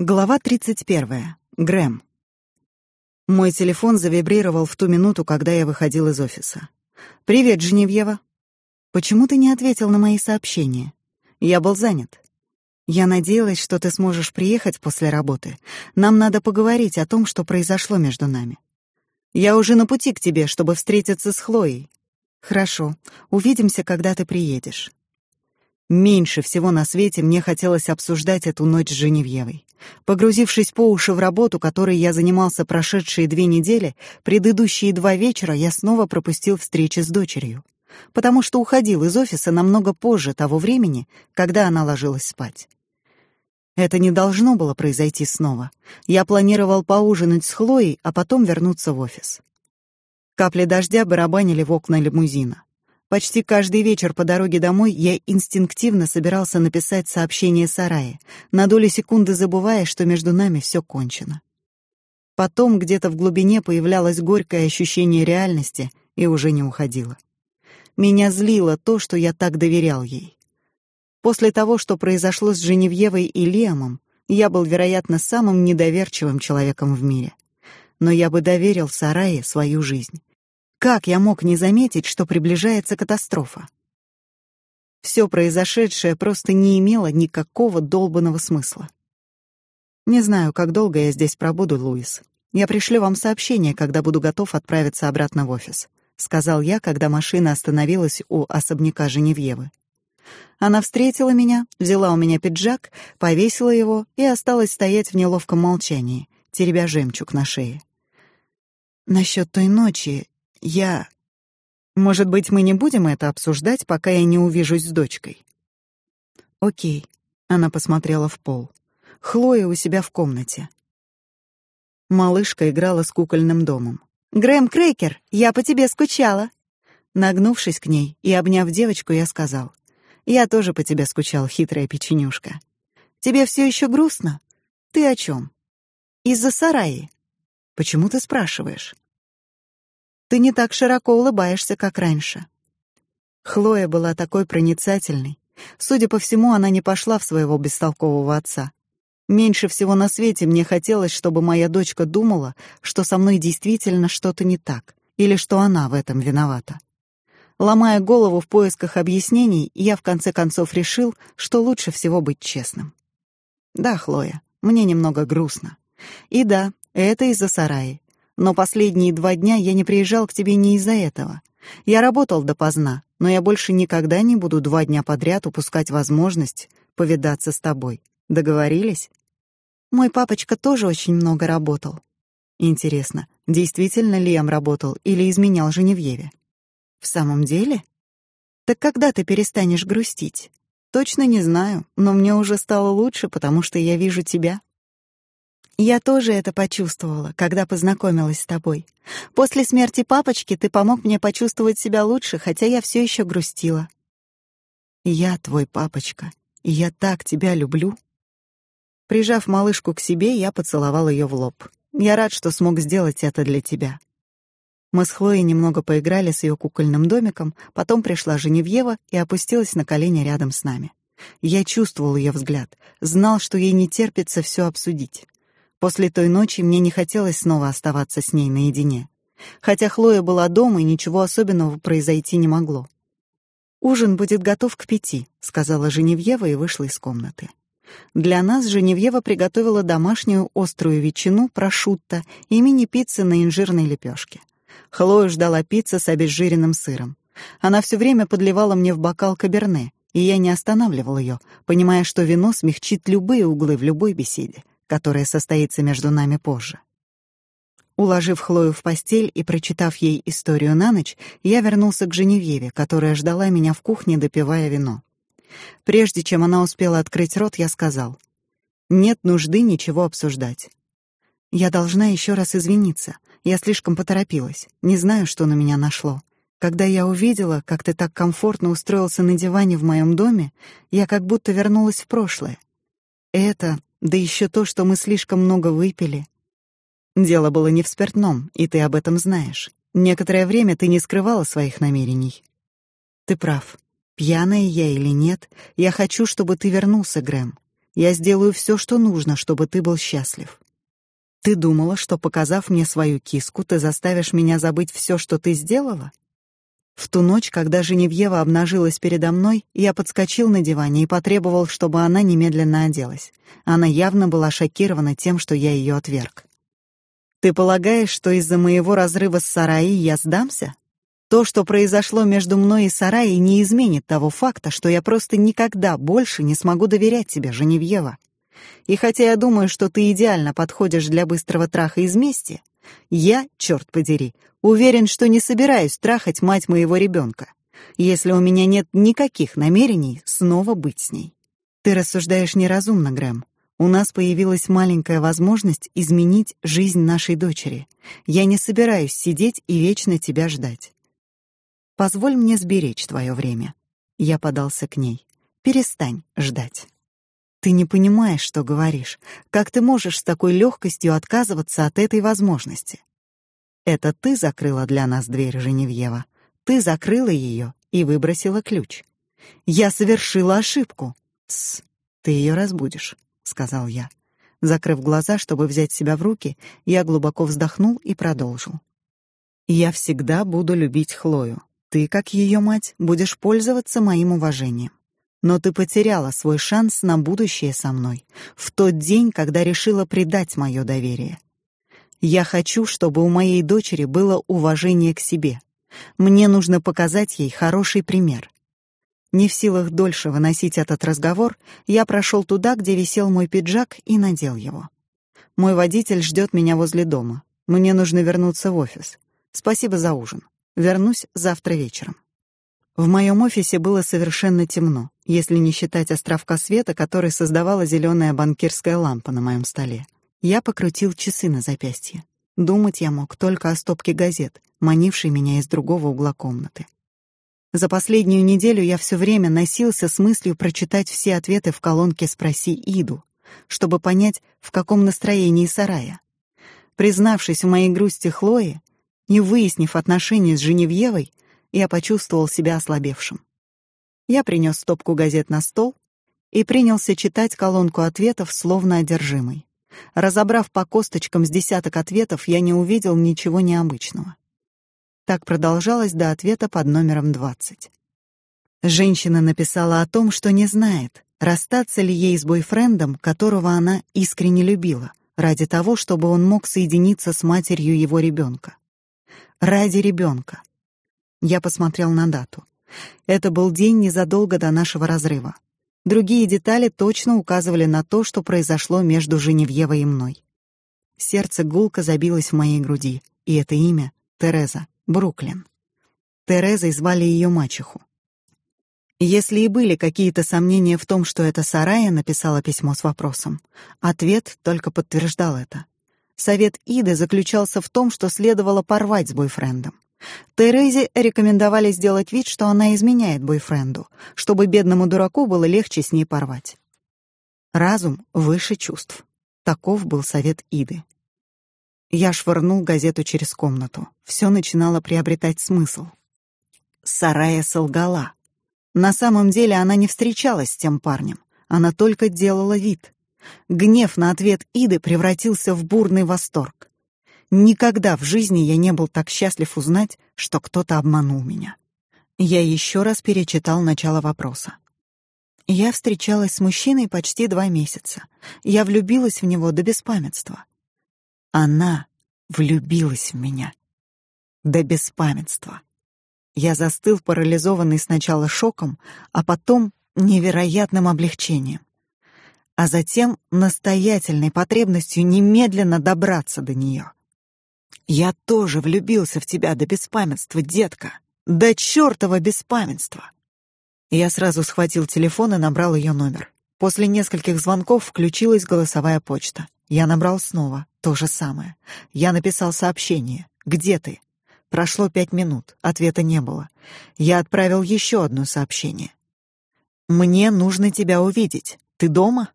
Глава 31. Грэм. Мой телефон завибрировал в ту минуту, когда я выходил из офиса. «Привет, Женевьева. Почему ты не ответил на мои сообщения? Я был занят. Я надеялась, что ты сможешь приехать после работы. Нам надо поговорить о том, что произошло между нами. Я уже на пути к тебе, чтобы встретиться с Хлоей. Хорошо. Увидимся, когда ты приедешь. Меньше всего на свете мне хотелось обсуждать эту ночь с Женевьевой. Погрузившись по уши в работу, которой я занимался прошедшие две недели, предыдущие два вечера я снова пропустил встречи с дочерью, потому что уходил из офиса намного позже того времени, когда она ложилась спать. Это не должно было произойти снова. Я планировал поужинать с Хлоей, а потом вернуться в офис. Капли дождя барабанили в окна лимузина. Почти каждый вечер по дороге домой я инстинктивно собирался написать сообщение Сарае, на долю секунды забывая, что между нами все кончено. Потом где-то в глубине появлялось горькое ощущение реальности и уже не уходило. Меня злило то, что я так доверял ей. После того, что произошло с Женевьевой и Лиамом, я был, вероятно, самым недоверчивым человеком в мире. Но я бы доверил Сарае свою жизнь. Как я мог не заметить, что приближается катастрофа? Все произошедшее просто не имело никакого долбанного смысла. Не знаю, как долго я здесь пробуду, Луис. Я пришлю вам сообщение, когда буду готов отправиться обратно в офис, сказал я, когда машина остановилась у особняка Женевьевы. Она встретила меня, взяла у меня пиджак, повесила его и осталась стоять в неловком молчании, теребя жемчуг на шее. Насчет той ночи я... Может быть, мы не будем это обсуждать, пока я не увижусь с дочкой? Окей. Она посмотрела в пол. Хлоя у себя в комнате. Малышка играла с кукольным домом. Грэм Крекер, я по тебе скучала. Нагнувшись к ней и обняв девочку, я сказал: "Я тоже по тебе скучал, хитрая печенюшка. Тебе все еще грустно? Ты о чем? Из-за сараи? Почему ты спрашиваешь? Ты не так широко улыбаешься, как раньше. Хлоя была такой проницательной. Судя по всему, она не пошла в своего бестолкового отца. Меньше всего на свете мне хотелось, чтобы моя дочка думала, что со мной действительно что-то не так, или что она в этом виновата. Ломая голову в поисках объяснений, я в конце концов решил, что лучше всего быть честным. Да, Хлоя, мне немного грустно. И да, это из-за сараи. Но последние два дня я не приезжал к тебе не из-за этого. Я работал допоздна, но я больше никогда не буду два дня подряд упускать возможность повидаться с тобой. Договорились? Мой папочка тоже очень много работал. Интересно, действительно Лиам работал или изменял Женевьеве? В самом деле? Так когда ты перестанешь грустить? Точно не знаю, но мне уже стало лучше, потому что я вижу тебя. Я тоже это почувствовала, когда познакомилась с тобой. После смерти папочки ты помог мне почувствовать себя лучше, хотя я все еще грустила. Я твой папочка, и я так тебя люблю. Прижав малышку к себе, я поцеловал ее в лоб. Я рад, что смог сделать это для тебя. Мы с Хлоей немного поиграли с ее кукольным домиком, потом пришла Женевьева и опустилась на колени рядом с нами. Я чувствовал ее взгляд, знал, что ей не терпится все обсудить. После той ночи мне не хотелось снова оставаться с ней наедине. Хотя Хлоя была дома, и ничего особенного произойти не могло. «Ужин будет готов к пяти», — сказала Женевьева и вышла из комнаты. Для нас Женевьева приготовила домашнюю острую ветчину, прошутто и мини-пиццы на инжирной лепешке. Хлою ждала пицца с обезжиренным сыром. Она все время подливала мне в бокал каберне, и я не останавливал ее, понимая, что вино смягчит любые углы в любой беседе которая состоится между нами позже. Уложив Хлою в постель и прочитав ей историю на ночь, я вернулся к Женевьеве, которая ждала меня в кухне, допивая вино. Прежде чем она успела открыть рот, я сказал: "Нет нужды ничего обсуждать. Я должна еще раз извиниться. Я слишком поторопилась. Не знаю, что на меня нашло. Когда я увидела, как ты так комфортно устроился на диване в моем доме, я как будто вернулась в прошлое. Это да еще то, что мы слишком много выпили. Дело было не в спиртном, и ты об этом знаешь. Некоторое время ты не скрывала своих намерений. Ты прав. Пьяная я или нет, я хочу, чтобы ты вернулся, Грэм. Я сделаю все, что нужно, чтобы ты был счастлив. Ты думала, что показав мне свою киску, ты заставишь меня забыть все, что ты сделала? В ту ночь, когда Женевьева обнажилась передо мной, я подскочил на диване и потребовал, чтобы она немедленно оделась. Она явно была шокирована тем, что я ее отверг. Ты полагаешь, что из-за моего разрыва с Сараей я сдамся? То, что произошло между мной и Сараей, не изменит того факта, что я просто никогда больше не смогу доверять тебе, Женевьева. И хотя я думаю, что ты идеально подходишь для быстрого траха из мести, я, черт подери, уверен, что не собираюсь трахать мать моего ребенка, если у меня нет никаких намерений снова быть с ней. Ты рассуждаешь неразумно, Грэм. У нас появилась маленькая возможность изменить жизнь нашей дочери. Я не собираюсь сидеть и вечно тебя ждать. Позволь мне сберечь твое время. Я подался к ней. Перестань ждать. Ты не понимаешь, что говоришь. Как ты можешь с такой легкостью отказываться от этой возможности? Это ты закрыла для нас дверь, Женевьева. Ты закрыла ее и выбросила ключ. Я совершила ошибку. Тс, ты ее разбудишь, сказал я. Закрыв глаза, чтобы взять себя в руки, я глубоко вздохнул и продолжил. Я всегда буду любить Хлою. Ты, как ее мать, будешь пользоваться моим уважением. Но ты потеряла свой шанс на будущее со мной в тот день, когда решила предать мое доверие. Я хочу, чтобы у моей дочери было уважение к себе. Мне нужно показать ей хороший пример. Не в силах дольше выносить этот разговор, я прошел туда, где висел мой пиджак, и надел его. Мой водитель ждет меня возле дома. Мне нужно вернуться в офис. Спасибо за ужин. Вернусь завтра вечером. В моем офисе было совершенно темно, если не считать островка света, который создавала зеленая банкирская лампа на моем столе. Я покрутил часы на запястье. Думать я мог только о стопке газет, манившей меня из другого угла комнаты. За последнюю неделю я все время носился с мыслью прочитать все ответы в колонке «Спроси Иду», чтобы понять, в каком настроении сарая. Признавшись в моей грусти Хлое, не выяснив отношения с Женевьевой, я почувствовал себя ослабевшим. Я принес стопку газет на стол и принялся читать колонку ответов, словно одержимый. Разобрав по косточкам с десяток ответов, я не увидел ничего необычного. Так продолжалось до ответа под номером 20. Женщина написала о том, что не знает, расстаться ли ей с бойфрендом, которого она искренне любила, ради того, чтобы он мог соединиться с матерью его ребенка. Ради ребенка. Я посмотрел на дату. Это был день незадолго до нашего разрыва. Другие детали точно указывали на то, что произошло между Женевьевой и мной. Сердце гулко забилось в моей груди, и это имя — Тереза, Бруклин. Терезой звали ее мачеху. Если и были какие-то сомнения в том, что это Сарая написала письмо с вопросом, ответ только подтверждал это. Совет Иды заключался в том, что следовало порвать с бойфрендом. Терезе рекомендовали сделать вид, что она изменяет бойфренду, чтобы бедному дураку было легче с ней порвать. Разум выше чувств. Таков был совет Иды. Я швырнул газету через комнату. Все начинало приобретать смысл. Сарая солгала. На самом деле она не встречалась с тем парнем. Она только делала вид. Гнев на ответ Иды превратился в бурный восторг. Никогда в жизни я не был так счастлив узнать, что кто-то обманул меня. Я еще раз перечитал начало вопроса. Я встречалась с мужчиной почти два месяца. Я влюбилась в него до беспамятства. Она влюбилась в меня до беспамятства. Я застыл парализованный сначала шоком, а потом невероятным облегчением, а затем настоятельной потребностью немедленно добраться до нее. Я тоже влюбился в тебя до беспамятства, детка. До чертова беспамятства. Я сразу схватил телефон и набрал ее номер. После нескольких звонков включилась голосовая почта. Я набрал снова, то же самое. Я написал сообщение. «Где ты?» Прошло пять минут, ответа не было. Я отправил еще одно сообщение. «Мне нужно тебя увидеть. Ты дома?»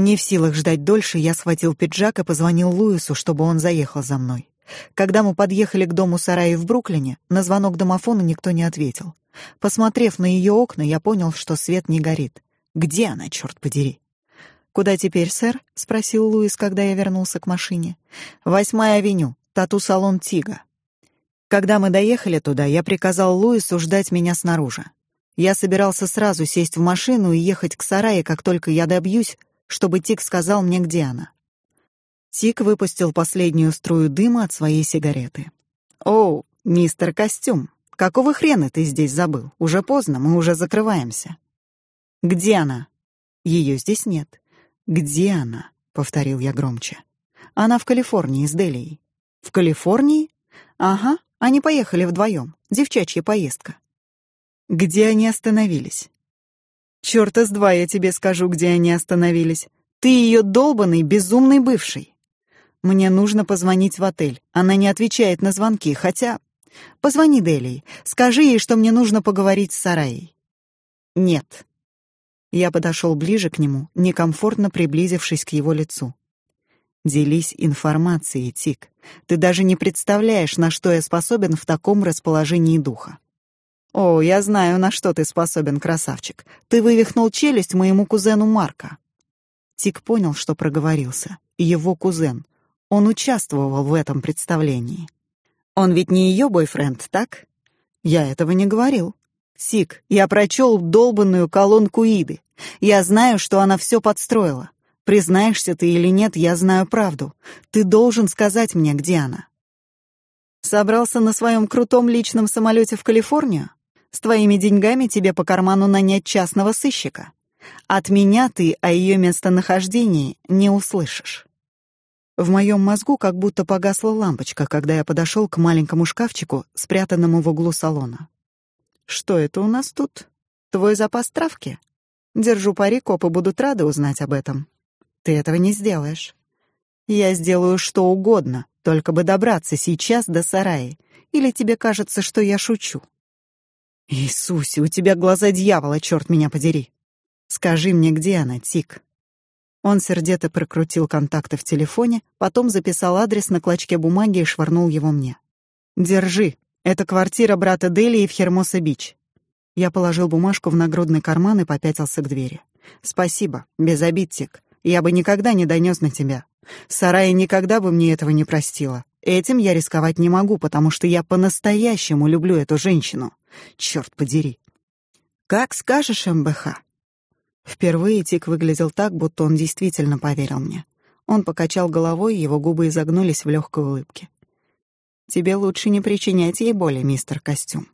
Не в силах ждать дольше, я схватил пиджак и позвонил Луису, чтобы он заехал за мной. Когда мы подъехали к дому Сараи в Бруклине, на звонок домофона никто не ответил. Посмотрев на ее окна, я понял, что свет не горит. Где она, черт подери? «Куда теперь, сэр?» — спросил Луис, когда я вернулся к машине. «Восьмая авеню, тату-салон Тига». Когда мы доехали туда, я приказал Луису ждать меня снаружи. Я собирался сразу сесть в машину и ехать к сарае, как только я добьюсь, чтобы Тик сказал мне, где она. Тик выпустил последнюю струю дыма от своей сигареты. «О, мистер Костюм, какого хрена ты здесь забыл? Уже поздно, мы уже закрываемся». «Где она?» «Ее здесь нет». «Где она?» — повторил я громче. «Она в Калифорнии с Делией». «В Калифорнии?» «Ага, они поехали вдвоем. Девчачья поездка». «Где они остановились?» «Чёрта с два я тебе скажу, где они остановились. Ты ее долбанный, безумный бывший. Мне нужно позвонить в отель. Она не отвечает на звонки, хотя... Позвони Делии. Скажи ей, что мне нужно поговорить с Сараей. Нет. Я подошел ближе к нему, некомфортно приблизившись к его лицу. Делись информацией, Тик. Ты даже не представляешь, на что я способен в таком расположении духа. О, я знаю, на что ты способен, красавчик. Ты вывихнул челюсть моему кузену Марка. Тик понял, что проговорился. Его кузен. Он участвовал в этом представлении. Он ведь не ее бойфренд, так? Я этого не говорил. Сик, я прочел долбанную колонку Иды. Я знаю, что она все подстроила. Признаешься ты или нет, я знаю правду. Ты должен сказать мне, где она. Собрался на своем крутом личном самолете в Калифорнию? С твоими деньгами тебе по карману нанять частного сыщика. От меня ты о ее местонахождении не услышишь. В моем мозгу как будто погасла лампочка, когда я подошел к маленькому шкафчику, спрятанному в углу салона. Что это у нас тут? Твой запас травки? Держу пари, копы будут рады узнать об этом. Ты этого не сделаешь. Я сделаю что угодно, только бы добраться сейчас до сараи. Или тебе кажется, что я шучу? Иисусе, у тебя глаза дьявола, черт меня подери. Скажи мне, где она, Тик? Он сердито прокрутил контакты в телефоне, потом записал адрес на клочке бумаги и швырнул его мне. «Держи. Это квартира брата Делии в Хермоса-Бич». Я положил бумажку в нагрудный карман и попятился к двери. «Спасибо. Без обид, Тик. Я бы никогда не донес на тебя. Сарая никогда бы мне этого не простила. Этим я рисковать не могу, потому что я по-настоящему люблю эту женщину. Черт подери». «Как скажешь, МБХ», Впервые Тик выглядел так, будто он действительно поверил мне. Он покачал головой, его губы изогнулись в легкой улыбке. «Тебе лучше не причинять ей боли, мистер Костюм».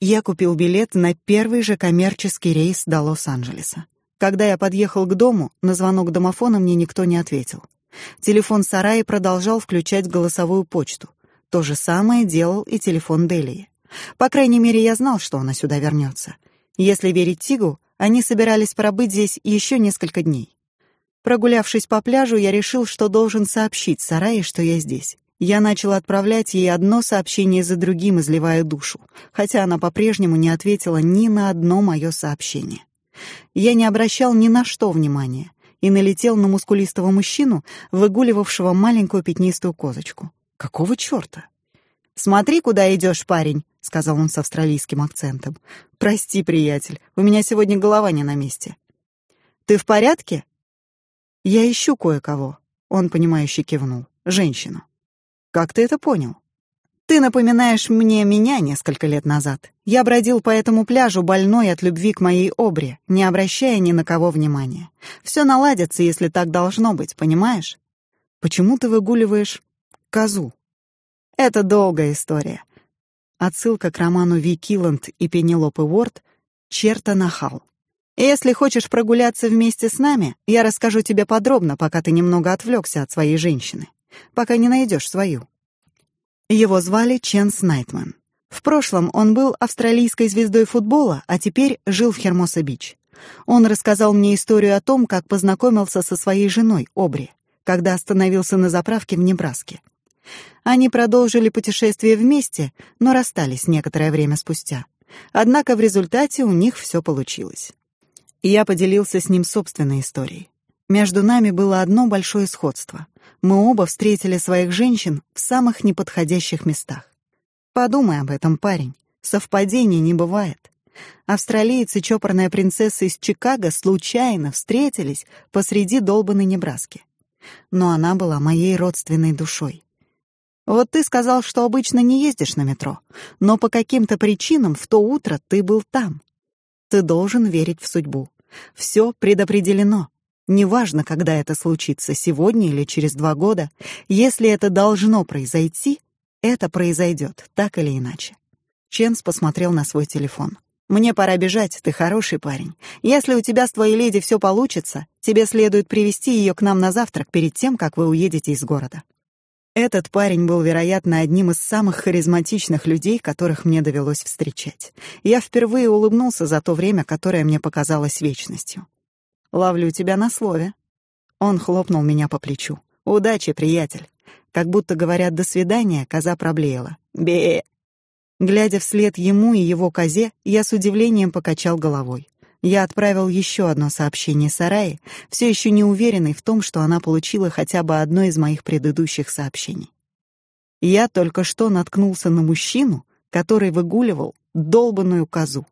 Я купил билет на первый же коммерческий рейс до Лос-Анджелеса. Когда я подъехал к дому, на звонок домофона мне никто не ответил. Телефон Сараи продолжал включать голосовую почту. То же самое делал и телефон Делии. По крайней мере, я знал, что она сюда вернется. Если верить Тигу, они собирались пробыть здесь еще несколько дней. Прогулявшись по пляжу, я решил, что должен сообщить Сарае, что я здесь. Я начал отправлять ей одно сообщение за другим, изливая душу, хотя она по-прежнему не ответила ни на одно мое сообщение. Я не обращал ни на что внимания и налетел на мускулистого мужчину, выгуливавшего маленькую пятнистую козочку. Какого чёрта? «Смотри, куда идешь, парень», — сказал он с австралийским акцентом. «Прости, приятель, у меня сегодня голова не на месте». «Ты в порядке?» «Я ищу кое-кого», — он, понимающе кивнул. «Женщину». «Как ты это понял?» «Ты напоминаешь мне меня несколько лет назад. Я бродил по этому пляжу, больной от любви к моей обре, не обращая ни на кого внимания. Все наладится, если так должно быть, понимаешь?» «Почему ты выгуливаешь козу?» Это долгая история. Отсылка к роману Ви Килланд и Пенелопы Уорд «Черта нахал». Если хочешь прогуляться вместе с нами, я расскажу тебе подробно, пока ты немного отвлекся от своей женщины, пока не найдешь свою. Его звали Ченс Найтман. В прошлом он был австралийской звездой футбола, а теперь жил в Хермоса-Бич. Он рассказал мне историю о том, как познакомился со своей женой, Обри, когда остановился на заправке в Небраске. Они продолжили путешествие вместе, но расстались некоторое время спустя. Однако в результате у них все получилось. Я поделился с ним собственной историей. Между нами было одно большое сходство. Мы оба встретили своих женщин в самых неподходящих местах. Подумай об этом, парень. Совпадений не бывает. Австралиец и чопорная принцесса из Чикаго случайно встретились посреди долбанной Небраски. Но она была моей родственной душой. Вот ты сказал, что обычно не ездишь на метро, но по каким-то причинам в то утро ты был там. Ты должен верить в судьбу. Все предопределено. Неважно, когда это случится, сегодня или через два года, если это должно произойти, это произойдет, так или иначе. Ченс посмотрел на свой телефон. Мне пора бежать, ты хороший парень. Если у тебя с твоей леди все получится, тебе следует привести ее к нам на завтрак перед тем, как вы уедете из города. Этот парень был, вероятно, одним из самых харизматичных людей, которых мне довелось встречать. Я впервые улыбнулся за то время, которое мне показалось вечностью. Ловлю тебя на слове. Он хлопнул меня по плечу. Удачи, приятель. Как будто говорят до свидания, коза проблеяла. Бе. Глядя вслед ему и его козе, я с удивлением покачал головой. Я отправил еще одно сообщение Сарае, все еще не уверенный в том, что она получила хотя бы одно из моих предыдущих сообщений. Я только что наткнулся на мужчину, который выгуливал долбанную козу.